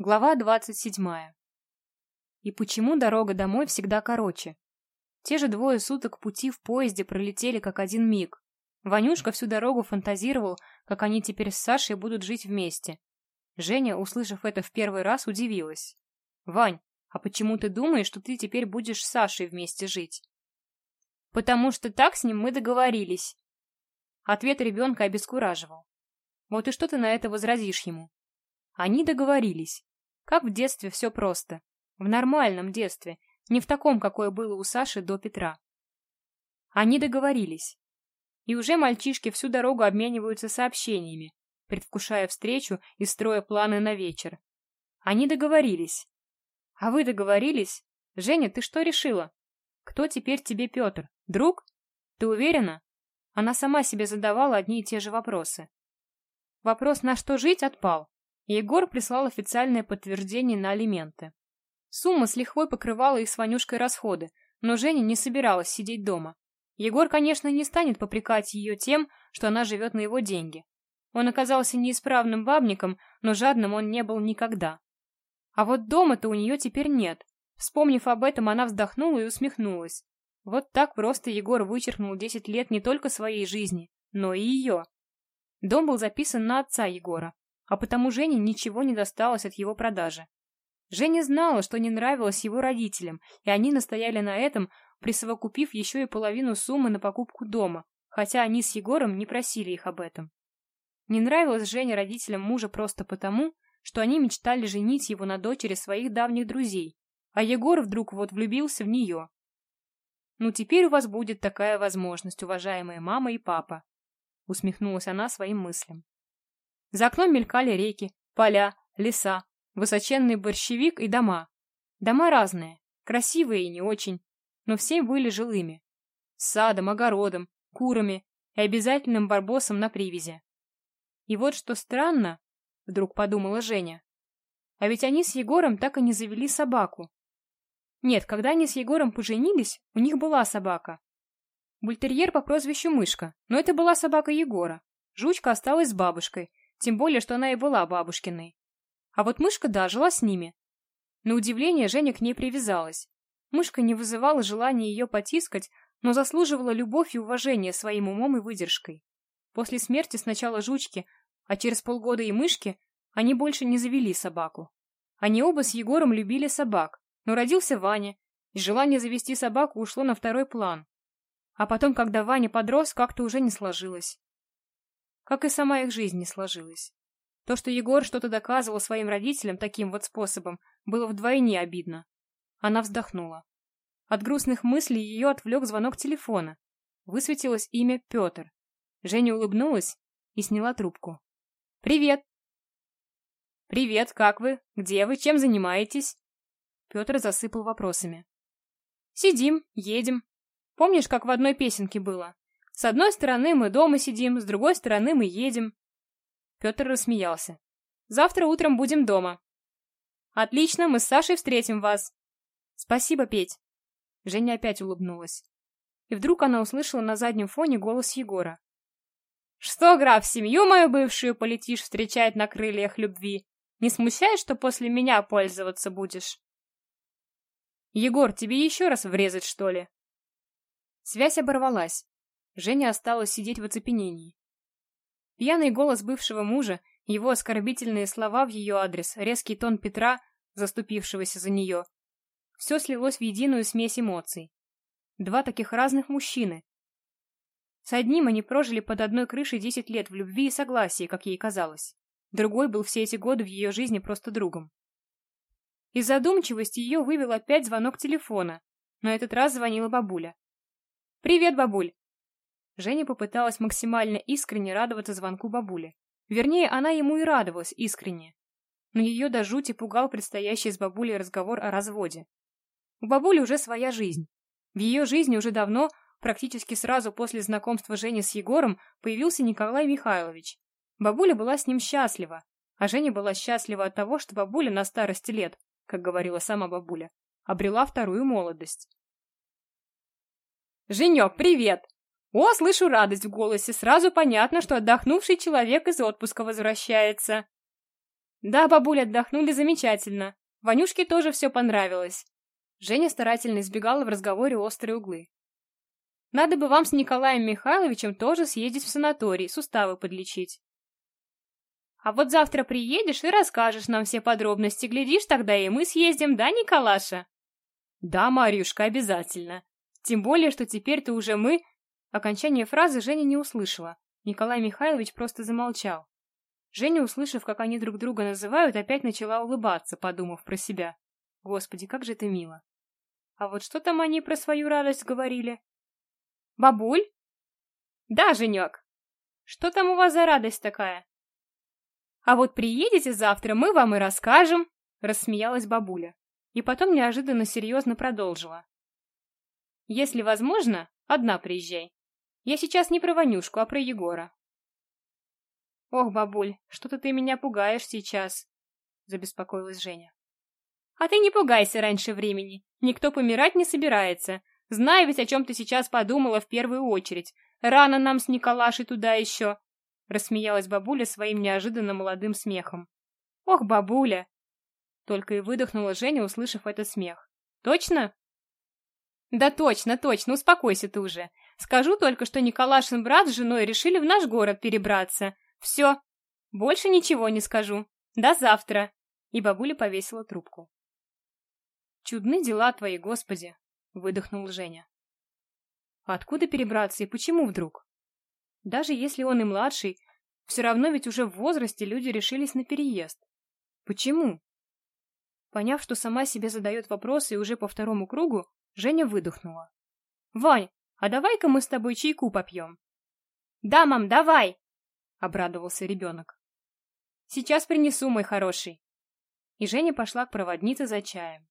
Глава двадцать седьмая. И почему дорога домой всегда короче? Те же двое суток пути в поезде пролетели как один миг. Ванюшка всю дорогу фантазировал, как они теперь с Сашей будут жить вместе. Женя, услышав это в первый раз, удивилась. «Вань, а почему ты думаешь, что ты теперь будешь с Сашей вместе жить?» «Потому что так с ним мы договорились». Ответ ребенка обескураживал. «Вот и что ты на это возразишь ему?» Они договорились. Как в детстве все просто. В нормальном детстве, не в таком, какое было у Саши до Петра. Они договорились. И уже мальчишки всю дорогу обмениваются сообщениями, предвкушая встречу и строя планы на вечер. Они договорились. А вы договорились? Женя, ты что решила? Кто теперь тебе Петр? Друг? Ты уверена? Она сама себе задавала одни и те же вопросы. Вопрос, на что жить, отпал. Егор прислал официальное подтверждение на алименты. Сумма с лихвой покрывала их с Ванюшкой расходы, но Женя не собиралась сидеть дома. Егор, конечно, не станет попрекать ее тем, что она живет на его деньги. Он оказался неисправным бабником, но жадным он не был никогда. А вот дома-то у нее теперь нет. Вспомнив об этом, она вздохнула и усмехнулась. Вот так просто Егор вычеркнул 10 лет не только своей жизни, но и ее. Дом был записан на отца Егора, а потому Жене ничего не досталось от его продажи. Женя знала, что не нравилось его родителям, и они настояли на этом, присовокупив еще и половину суммы на покупку дома, хотя они с Егором не просили их об этом. Не нравилось Жене родителям мужа просто потому, что они мечтали женить его на дочери своих давних друзей, а Егор вдруг вот влюбился в нее. «Ну, теперь у вас будет такая возможность, уважаемые мама и папа», усмехнулась она своим мыслям. За окном мелькали реки, поля, леса, высоченный борщевик и дома. Дома разные, красивые и не очень, но все были жилыми. С садом, огородом, курами и обязательным барбосом на привязи. И вот что странно, вдруг подумала Женя. А ведь они с Егором так и не завели собаку. Нет, когда они с Егором поженились, у них была собака. Бультерьер по прозвищу Мышка, но это была собака Егора. Жучка осталась с бабушкой, тем более, что она и была бабушкиной. А вот мышка, да, жила с ними. На удивление Женя к ней привязалась. Мышка не вызывала желания ее потискать, но заслуживала любовь и уважение своим умом и выдержкой. После смерти сначала жучки, а через полгода и мышки, они больше не завели собаку. Они оба с Егором любили собак, но родился Ваня, и желание завести собаку ушло на второй план. А потом, когда Ваня подрос, как-то уже не сложилось как и сама их жизнь не сложилась. То, что Егор что-то доказывал своим родителям таким вот способом, было вдвойне обидно. Она вздохнула. От грустных мыслей ее отвлек звонок телефона. Высветилось имя Петр. Женя улыбнулась и сняла трубку. «Привет!» «Привет, как вы? Где вы? Чем занимаетесь?» Петр засыпал вопросами. «Сидим, едем. Помнишь, как в одной песенке было? С одной стороны мы дома сидим, с другой стороны мы едем. Петр рассмеялся. Завтра утром будем дома. Отлично, мы с Сашей встретим вас. Спасибо, Петь. Женя опять улыбнулась. И вдруг она услышала на заднем фоне голос Егора. «Что, граф, семью мою бывшую полетишь встречать на крыльях любви? Не смущает, что после меня пользоваться будешь?» «Егор, тебе еще раз врезать, что ли?» Связь оборвалась. Женя осталась сидеть в оцепенении. Пьяный голос бывшего мужа, его оскорбительные слова в ее адрес, резкий тон Петра, заступившегося за нее. Все слилось в единую смесь эмоций. Два таких разных мужчины. С одним они прожили под одной крышей десять лет в любви и согласии, как ей казалось. Другой был все эти годы в ее жизни просто другом. Из задумчивости ее вывел опять звонок телефона. На этот раз звонила бабуля. «Привет, бабуль!» Женя попыталась максимально искренне радоваться звонку бабули. Вернее, она ему и радовалась искренне. Но ее до жути пугал предстоящий с бабулей разговор о разводе. У бабули уже своя жизнь. В ее жизни уже давно, практически сразу после знакомства Жени с Егором, появился Николай Михайлович. Бабуля была с ним счастлива, а Женя была счастлива от того, что бабуля на старости лет, как говорила сама бабуля, обрела вторую молодость. «Женек, привет!» О, слышу радость в голосе, сразу понятно, что отдохнувший человек из отпуска возвращается. Да, бабуля, отдохнули замечательно. Ванюшке тоже все понравилось. Женя старательно избегала в разговоре острые углы. Надо бы вам с Николаем Михайловичем тоже съездить в санаторий, суставы подлечить. А вот завтра приедешь и расскажешь нам все подробности, глядишь, тогда и мы съездим, да, Николаша? Да, Марьюшка, обязательно. Тем более, что теперь-то уже мы... Окончание фразы Женя не услышала. Николай Михайлович просто замолчал. Женя, услышав, как они друг друга называют, опять начала улыбаться, подумав про себя. Господи, как же это мило. А вот что там они про свою радость говорили? Бабуль? Да, Женек. Что там у вас за радость такая? А вот приедете завтра, мы вам и расскажем, рассмеялась бабуля. И потом неожиданно серьезно продолжила. Если возможно, одна приезжай. Я сейчас не про Ванюшку, а про Егора. Ох, бабуль, что-то ты меня пугаешь сейчас, забеспокоилась Женя. А ты не пугайся раньше времени. Никто помирать не собирается. Знаю ведь, о чем ты сейчас подумала в первую очередь. Рано нам с Николашей туда еще. Рассмеялась бабуля своим неожиданно молодым смехом. Ох, бабуля! Только и выдохнула Женя, услышав этот смех. Точно? Да точно, точно, успокойся ты уже. Скажу только, что Николашин брат с женой решили в наш город перебраться. Все. Больше ничего не скажу. До завтра. И бабуля повесила трубку. Чудны дела твои, Господи, выдохнул Женя. Откуда перебраться и почему вдруг? Даже если он и младший, все равно ведь уже в возрасте люди решились на переезд. Почему? Поняв, что сама себе задает вопросы и уже по второму кругу, Женя выдохнула. «Вань, а давай-ка мы с тобой чайку попьем?» «Да, мам, давай!» — обрадовался ребенок. «Сейчас принесу, мой хороший». И Женя пошла к проводнице за чаем.